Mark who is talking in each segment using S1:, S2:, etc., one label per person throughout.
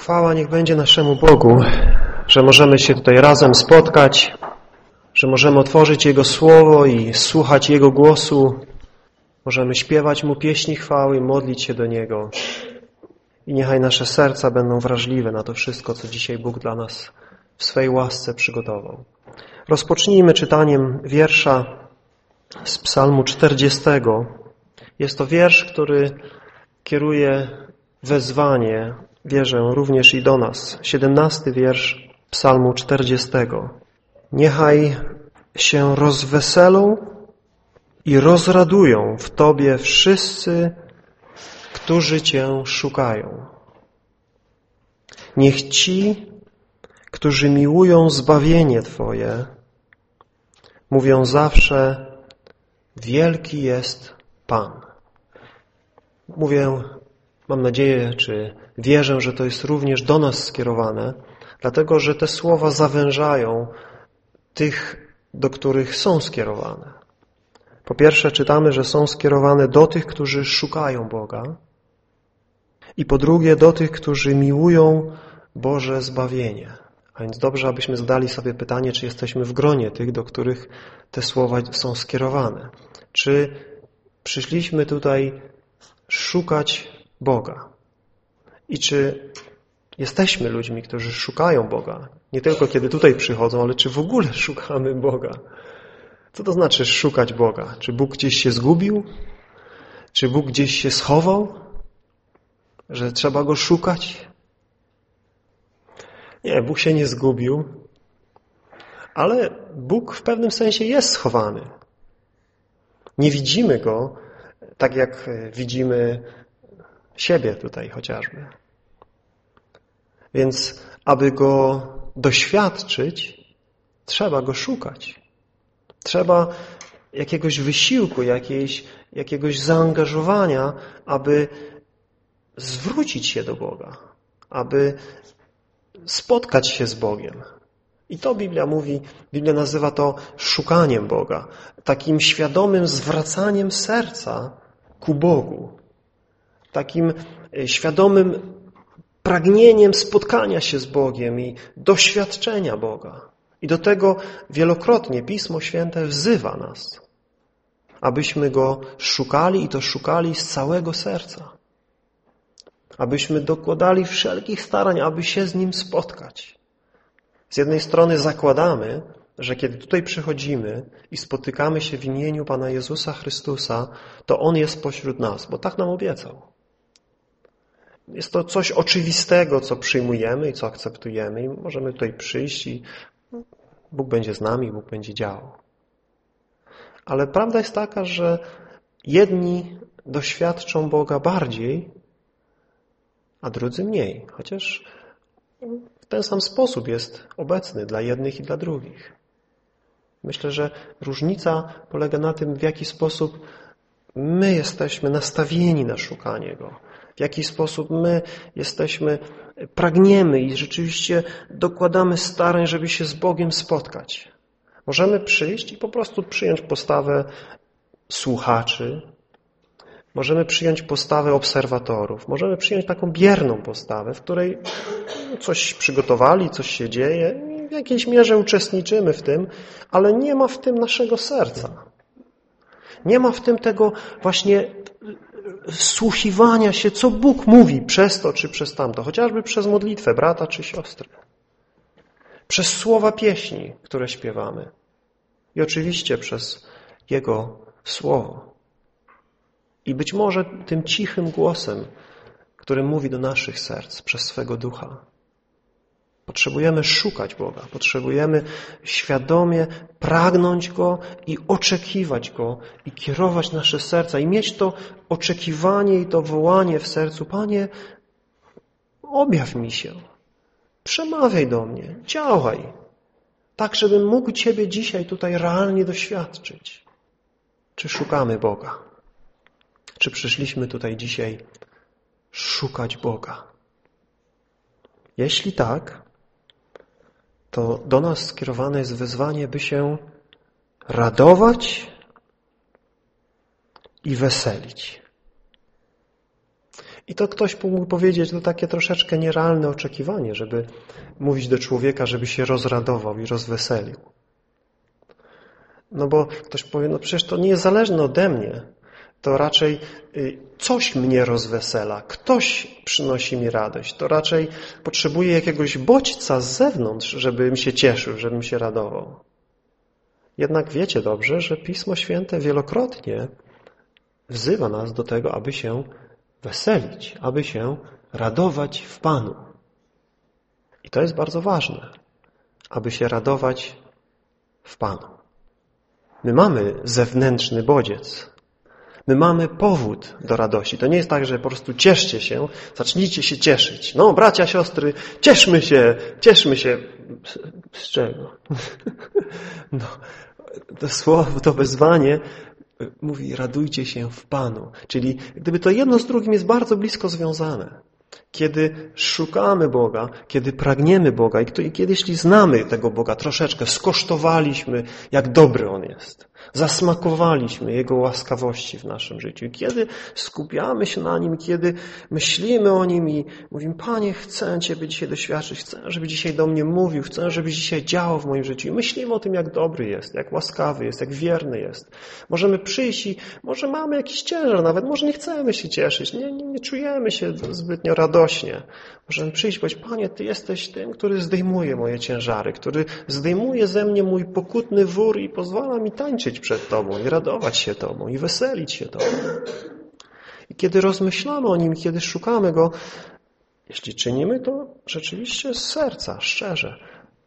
S1: Chwała niech będzie naszemu Bogu, że możemy się tutaj razem spotkać, że możemy otworzyć Jego Słowo i słuchać Jego głosu. Możemy śpiewać Mu pieśni chwały, modlić się do Niego. I niechaj nasze serca będą wrażliwe na to wszystko, co dzisiaj Bóg dla nas w swej łasce przygotował. Rozpocznijmy czytaniem wiersza z psalmu 40. Jest to wiersz, który kieruje wezwanie, wierzę, również i do nas. 17 wiersz psalmu 40. Niechaj się rozweselą i rozradują w Tobie wszyscy, którzy Cię szukają. Niech ci, którzy miłują zbawienie Twoje, mówią zawsze, wielki jest Pan. Mówię, mam nadzieję, czy wierzę, że to jest również do nas skierowane, dlatego że te słowa zawężają tych, do których są skierowane. Po pierwsze czytamy, że są skierowane do tych, którzy szukają Boga i po drugie do tych, którzy miłują Boże zbawienie. A więc dobrze, abyśmy zadali sobie pytanie, czy jesteśmy w gronie tych, do których te słowa są skierowane. Czy przyszliśmy tutaj szukać Boga? I czy jesteśmy ludźmi, którzy szukają Boga? Nie tylko kiedy tutaj przychodzą, ale czy w ogóle szukamy Boga? Co to znaczy szukać Boga? Czy Bóg gdzieś się zgubił? Czy Bóg gdzieś się schował? Że trzeba Go szukać? Nie, Bóg się nie zgubił, ale Bóg w pewnym sensie jest schowany. Nie widzimy Go tak, jak widzimy siebie tutaj chociażby. Więc aby Go doświadczyć, trzeba Go szukać. Trzeba jakiegoś wysiłku, jakiejś, jakiegoś zaangażowania, aby zwrócić się do Boga, aby spotkać się z Bogiem. I to Biblia mówi, Biblia nazywa to szukaniem Boga, takim świadomym zwracaniem serca ku Bogu, takim e, świadomym pragnieniem spotkania się z Bogiem i doświadczenia Boga. I do tego wielokrotnie Pismo Święte wzywa nas, abyśmy Go szukali i to szukali z całego serca. Abyśmy dokładali wszelkich starań, aby się z Nim spotkać. Z jednej strony zakładamy, że kiedy tutaj przychodzimy i spotykamy się w imieniu Pana Jezusa Chrystusa, to On jest pośród nas, bo tak nam obiecał. Jest to coś oczywistego, co przyjmujemy i co akceptujemy i możemy tutaj przyjść i Bóg będzie z nami, Bóg będzie działał. Ale prawda jest taka, że jedni doświadczą Boga bardziej, a drudzy mniej, chociaż w ten sam sposób jest obecny dla jednych i dla drugich. Myślę, że różnica polega na tym, w jaki sposób my jesteśmy nastawieni na szukanie Go, w jaki sposób my jesteśmy, pragniemy i rzeczywiście dokładamy starań, żeby się z Bogiem spotkać. Możemy przyjść i po prostu przyjąć postawę słuchaczy, możemy przyjąć postawę obserwatorów, możemy przyjąć taką bierną postawę, w której coś przygotowali, coś się dzieje, w jakiejś mierze uczestniczymy w tym, ale nie ma w tym naszego serca. Nie ma w tym tego właśnie wsłuchiwania się, co Bóg mówi przez to czy przez tamto, chociażby przez modlitwę brata czy siostry, przez słowa pieśni, które śpiewamy i oczywiście przez Jego Słowo. I być może tym cichym głosem, który mówi do naszych serc przez swego ducha. Potrzebujemy szukać Boga, potrzebujemy świadomie pragnąć Go i oczekiwać Go i kierować nasze serca i mieć to oczekiwanie i to wołanie w sercu. Panie, objaw mi się, przemawiaj do mnie, działaj, tak żebym mógł Ciebie dzisiaj tutaj realnie doświadczyć. Czy szukamy Boga? Czy przyszliśmy tutaj dzisiaj szukać Boga? Jeśli tak, to do nas skierowane jest wezwanie, by się radować i weselić. I to ktoś mógł powiedzieć, to takie troszeczkę nierealne oczekiwanie, żeby mówić do człowieka, żeby się rozradował i rozweselił. No bo ktoś powie, no przecież to nie jest zależne ode mnie. To raczej y, coś mnie rozwesela, ktoś przynosi mi radość. To raczej potrzebuję jakiegoś bodźca z zewnątrz, żebym się cieszył, żebym się radował. Jednak wiecie dobrze, że Pismo Święte wielokrotnie wzywa nas do tego, aby się weselić, aby się radować w Panu. I to jest bardzo ważne, aby się radować w Panu. My mamy zewnętrzny bodziec. My mamy powód do radości. To nie jest tak, że po prostu cieszcie się, zacznijcie się cieszyć. No, bracia, siostry, cieszmy się, cieszmy się. Z, z czego? No, to słowo, to wezwanie mówi radujcie się w Panu. Czyli gdyby to jedno z drugim jest bardzo blisko związane. Kiedy szukamy Boga, kiedy pragniemy Boga i kiedy jeśli znamy tego Boga troszeczkę, skosztowaliśmy, jak dobry On jest, zasmakowaliśmy Jego łaskawości w naszym życiu. Kiedy skupiamy się na Nim, kiedy myślimy o Nim i mówimy, Panie, chcę Ciebie dzisiaj doświadczyć, chcę, żeby dzisiaj do mnie mówił, chcę, żeby dzisiaj działał w moim życiu. I myślimy o tym, jak dobry jest, jak łaskawy jest, jak wierny jest. Możemy przyjść i może mamy jakiś ciężar nawet, może nie chcemy się cieszyć, nie, nie, nie czujemy się zbytnio radośnie. Możemy przyjść i powiedzieć, Panie, Ty jesteś tym, który zdejmuje moje ciężary, który zdejmuje ze mnie mój pokutny wór i pozwala mi tańczyć przed Tobą i radować się Tobą i weselić się Tobą. I kiedy rozmyślamy o Nim, kiedy szukamy Go, jeśli czynimy to rzeczywiście z serca, szczerze,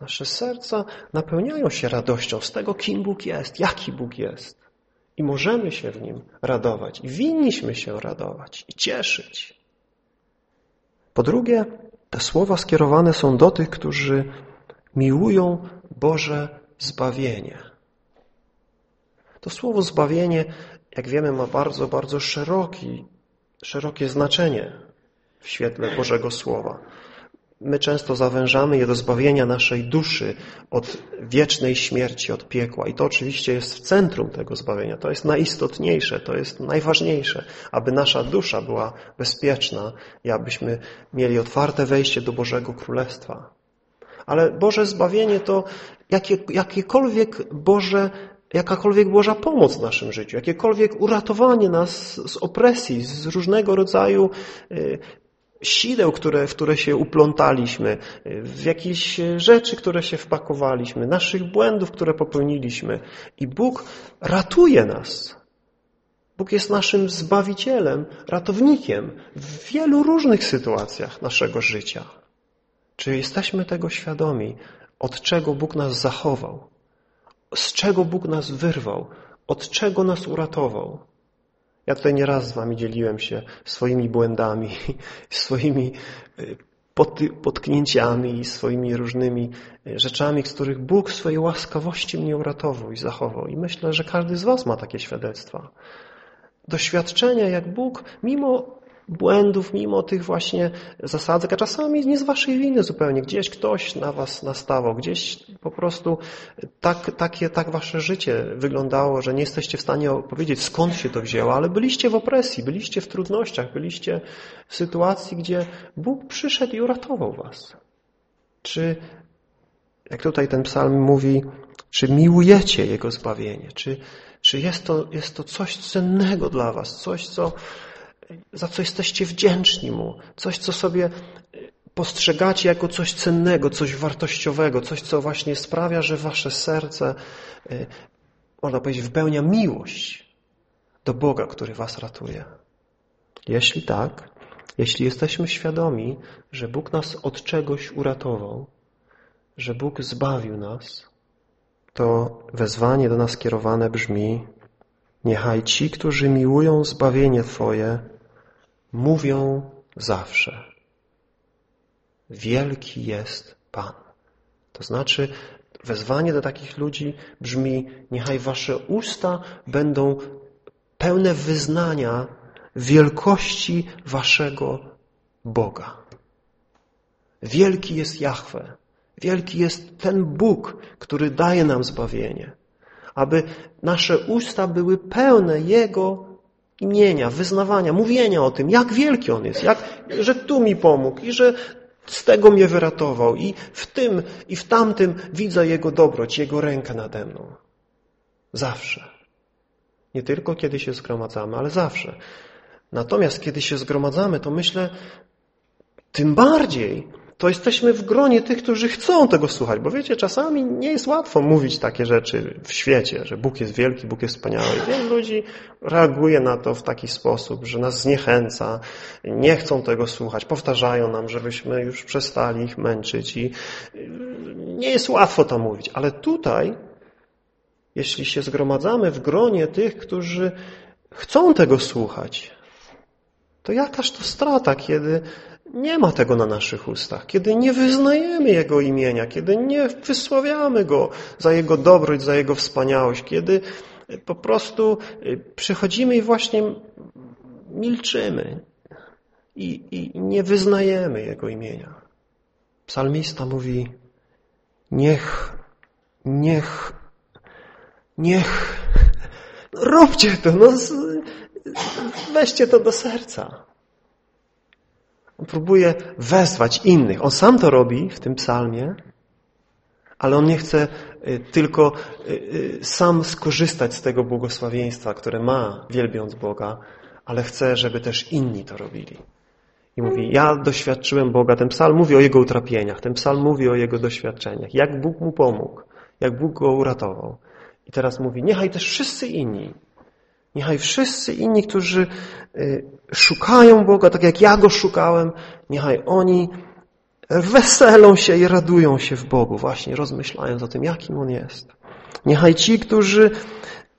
S1: nasze serca napełniają się radością z tego, kim Bóg jest, jaki Bóg jest. I możemy się w Nim radować. I winniśmy się radować i cieszyć. Po drugie, te słowa skierowane są do tych, którzy miłują Boże zbawienie. To słowo zbawienie, jak wiemy, ma bardzo, bardzo szeroki, szerokie znaczenie w świetle Bożego Słowa. My często zawężamy je do zbawienia naszej duszy od wiecznej śmierci, od piekła. I to oczywiście jest w centrum tego zbawienia. To jest najistotniejsze, to jest najważniejsze, aby nasza dusza była bezpieczna i abyśmy mieli otwarte wejście do Bożego Królestwa. Ale Boże zbawienie to jakie, jakiekolwiek Boże jakakolwiek Boża pomoc w naszym życiu, jakiekolwiek uratowanie nas z opresji, z różnego rodzaju y, sideł, które, w które się uplątaliśmy, w jakieś rzeczy, które się wpakowaliśmy, naszych błędów, które popełniliśmy. I Bóg ratuje nas. Bóg jest naszym Zbawicielem, ratownikiem w wielu różnych sytuacjach naszego życia. Czy jesteśmy tego świadomi, od czego Bóg nas zachował? Z czego Bóg nas wyrwał? Od czego nas uratował? Ja tutaj nieraz z wami dzieliłem się swoimi błędami, swoimi y, potknięciami, swoimi różnymi y, rzeczami, z których Bóg w swojej łaskawości mnie uratował i zachował. I myślę, że każdy z was ma takie świadectwa. Doświadczenia, jak Bóg, mimo błędów, mimo tych właśnie zasadzek, a czasami nie z waszej winy zupełnie. Gdzieś ktoś na was nastawał, gdzieś po prostu tak, takie, tak wasze życie wyglądało, że nie jesteście w stanie powiedzieć skąd się to wzięło, ale byliście w opresji, byliście w trudnościach, byliście w sytuacji, gdzie Bóg przyszedł i uratował was. Czy, jak tutaj ten psalm mówi, czy miłujecie Jego zbawienie? Czy, czy jest, to, jest to coś cennego dla was? Coś, co za co jesteście wdzięczni Mu, coś, co sobie y, postrzegacie jako coś cennego, coś wartościowego, coś, co właśnie sprawia, że wasze serce, y, można powiedzieć, wypełnia miłość do Boga, który was ratuje. Jeśli tak, jeśli jesteśmy świadomi, że Bóg nas od czegoś uratował, że Bóg zbawił nas, to wezwanie do nas kierowane brzmi Niechaj ci, którzy miłują zbawienie Twoje, mówią zawsze wielki jest Pan. To znaczy wezwanie do takich ludzi brzmi niechaj wasze usta będą pełne wyznania wielkości waszego Boga. Wielki jest Jahwe. Wielki jest ten Bóg, który daje nam zbawienie. Aby nasze usta były pełne Jego imienia, wyznawania, mówienia o tym, jak wielki On jest, jak, że tu mi pomógł i że z tego mnie wyratował i w tym i w tamtym widzę Jego dobroć, Jego rękę nade mną. Zawsze. Nie tylko kiedy się zgromadzamy, ale zawsze. Natomiast kiedy się zgromadzamy, to myślę, tym bardziej to jesteśmy w gronie tych, którzy chcą tego słuchać. Bo wiecie, czasami nie jest łatwo mówić takie rzeczy w świecie, że Bóg jest wielki, Bóg jest wspaniały. Wielu ludzi reaguje na to w taki sposób, że nas zniechęca, nie chcą tego słuchać, powtarzają nam, żebyśmy już przestali ich męczyć i nie jest łatwo to mówić. Ale tutaj, jeśli się zgromadzamy w gronie tych, którzy chcą tego słuchać, to jakaż to strata, kiedy nie ma tego na naszych ustach, kiedy nie wyznajemy Jego imienia, kiedy nie wysławiamy Go za Jego dobroć, za Jego wspaniałość, kiedy po prostu y, przychodzimy i właśnie milczymy i, i nie wyznajemy Jego imienia. Psalmista mówi, niech, niech, niech, róbcie to, no, weźcie to do serca. On próbuje wezwać innych. On sam to robi w tym psalmie, ale on nie chce y, tylko y, y, sam skorzystać z tego błogosławieństwa, które ma, wielbiąc Boga, ale chce, żeby też inni to robili. I mówi, ja doświadczyłem Boga. Ten psalm mówi o Jego utrapieniach, ten psalm mówi o Jego doświadczeniach, jak Bóg mu pomógł, jak Bóg go uratował. I teraz mówi, niechaj też wszyscy inni Niechaj wszyscy inni, którzy y, szukają Boga, tak jak ja Go szukałem, niechaj oni weselą się i radują się w Bogu, właśnie rozmyślając o tym, jakim On jest. Niechaj ci, którzy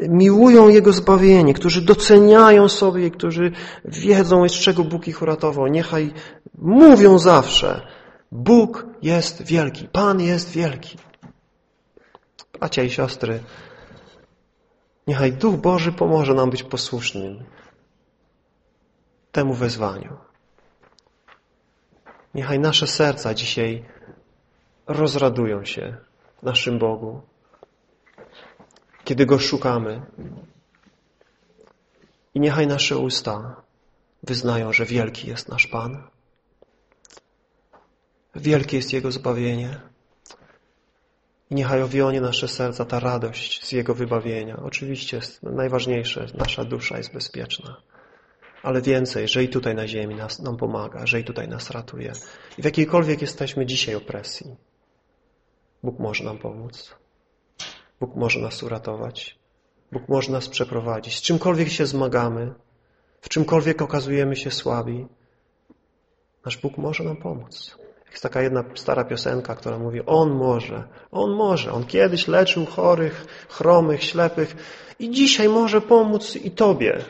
S1: miłują Jego zbawienie, którzy doceniają sobie, którzy wiedzą, z czego Bóg ich uratował, niechaj mówią zawsze, Bóg jest wielki, Pan jest wielki. Bracia i siostry, Niechaj Duch Boży pomoże nam być posłusznym temu wezwaniu. Niechaj nasze serca dzisiaj rozradują się naszym Bogu, kiedy Go szukamy. I niechaj nasze usta wyznają, że wielki jest nasz Pan. Wielkie jest Jego zbawienie. Niechaj owionie nasze serca ta radość z Jego wybawienia. Oczywiście najważniejsze, nasza dusza jest bezpieczna. Ale więcej, że i tutaj na ziemi nas, nam pomaga, że i tutaj nas ratuje. I w jakiejkolwiek jesteśmy dzisiaj opresji, Bóg może nam pomóc. Bóg może nas uratować. Bóg może nas przeprowadzić. Z czymkolwiek się zmagamy, w czymkolwiek okazujemy się słabi, nasz Bóg może nam pomóc. Jest taka jedna stara piosenka, która mówi On może, On może. On kiedyś leczył chorych, chromych, ślepych i dzisiaj może pomóc i Tobie.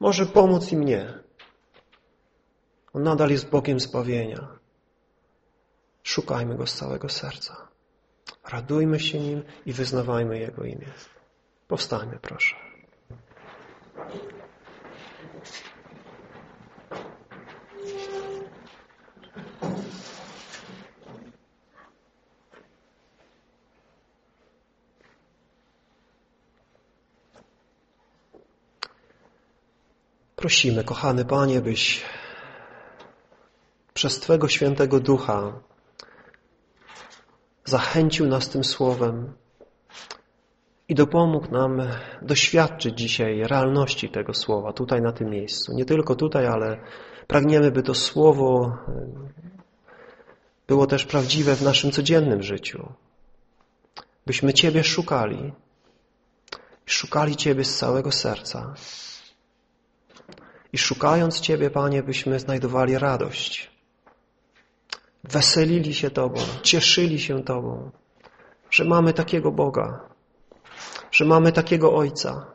S1: Może pomóc i mnie. On nadal jest Bogiem zbawienia. Szukajmy Go z całego serca. Radujmy się Nim i wyznawajmy Jego imię. Powstańmy, proszę. Prosimy, kochany Panie, byś przez Twego świętego ducha zachęcił nas tym słowem i dopomógł nam doświadczyć dzisiaj realności tego słowa tutaj na tym miejscu. Nie tylko tutaj, ale pragniemy, by to słowo było też prawdziwe w naszym codziennym życiu. Byśmy Ciebie szukali. Szukali Ciebie z całego serca. I szukając Ciebie, Panie, byśmy znajdowali radość. Weselili się Tobą, cieszyli się Tobą, że mamy takiego Boga, że mamy takiego Ojca,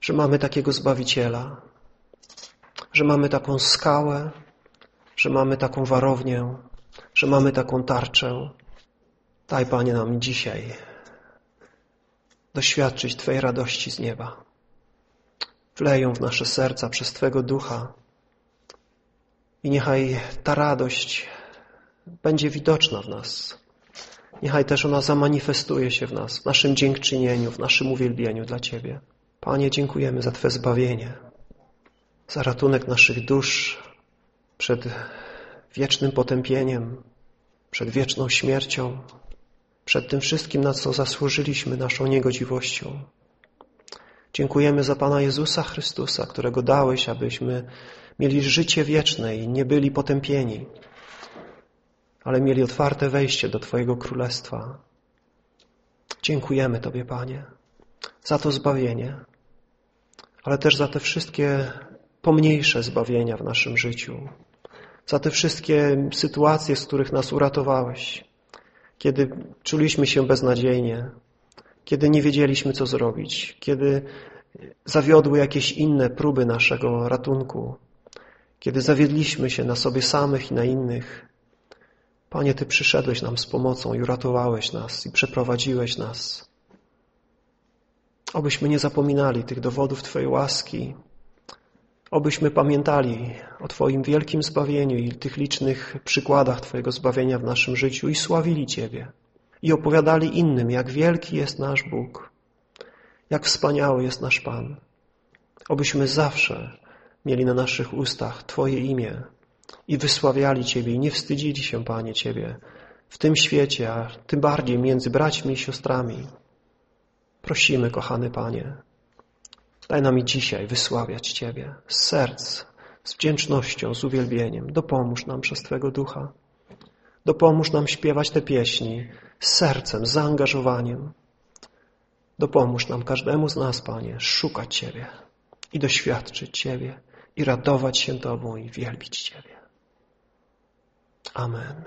S1: że mamy takiego Zbawiciela, że mamy taką skałę, że mamy taką warownię, że mamy taką tarczę. Daj, Panie, nam dzisiaj doświadczyć Twojej radości z nieba wleją w nasze serca przez Twego Ducha. I niechaj ta radość będzie widoczna w nas. Niechaj też ona zamanifestuje się w nas, w naszym dziękczynieniu, w naszym uwielbieniu dla Ciebie. Panie, dziękujemy za Twe zbawienie, za ratunek naszych dusz przed wiecznym potępieniem, przed wieczną śmiercią, przed tym wszystkim, na co zasłużyliśmy naszą niegodziwością. Dziękujemy za Pana Jezusa Chrystusa, którego dałeś, abyśmy mieli życie wieczne i nie byli potępieni, ale mieli otwarte wejście do Twojego Królestwa. Dziękujemy Tobie, Panie, za to zbawienie, ale też za te wszystkie pomniejsze zbawienia w naszym życiu, za te wszystkie sytuacje, z których nas uratowałeś, kiedy czuliśmy się beznadziejnie, kiedy nie wiedzieliśmy, co zrobić, kiedy zawiodły jakieś inne próby naszego ratunku, kiedy zawiedliśmy się na sobie samych i na innych. Panie, Ty przyszedłeś nam z pomocą i uratowałeś nas i przeprowadziłeś nas. Obyśmy nie zapominali tych dowodów Twojej łaski, obyśmy pamiętali o Twoim wielkim zbawieniu i tych licznych przykładach Twojego zbawienia w naszym życiu i sławili Ciebie i opowiadali innym, jak wielki jest nasz Bóg, jak wspaniały jest nasz Pan. Obyśmy zawsze mieli na naszych ustach Twoje imię i wysławiali Ciebie i nie wstydzili się, Panie, Ciebie w tym świecie, a tym bardziej między braćmi i siostrami. Prosimy, kochany Panie, daj nam i dzisiaj wysławiać Ciebie z serc, z wdzięcznością, z uwielbieniem. Dopomóż nam przez Twego Ducha. Dopomóż nam śpiewać te pieśni z sercem, z zaangażowaniem. Dopomóż nam każdemu z nas, Panie, szukać Ciebie i doświadczyć Ciebie i radować się Tobą i wielbić Ciebie. Amen.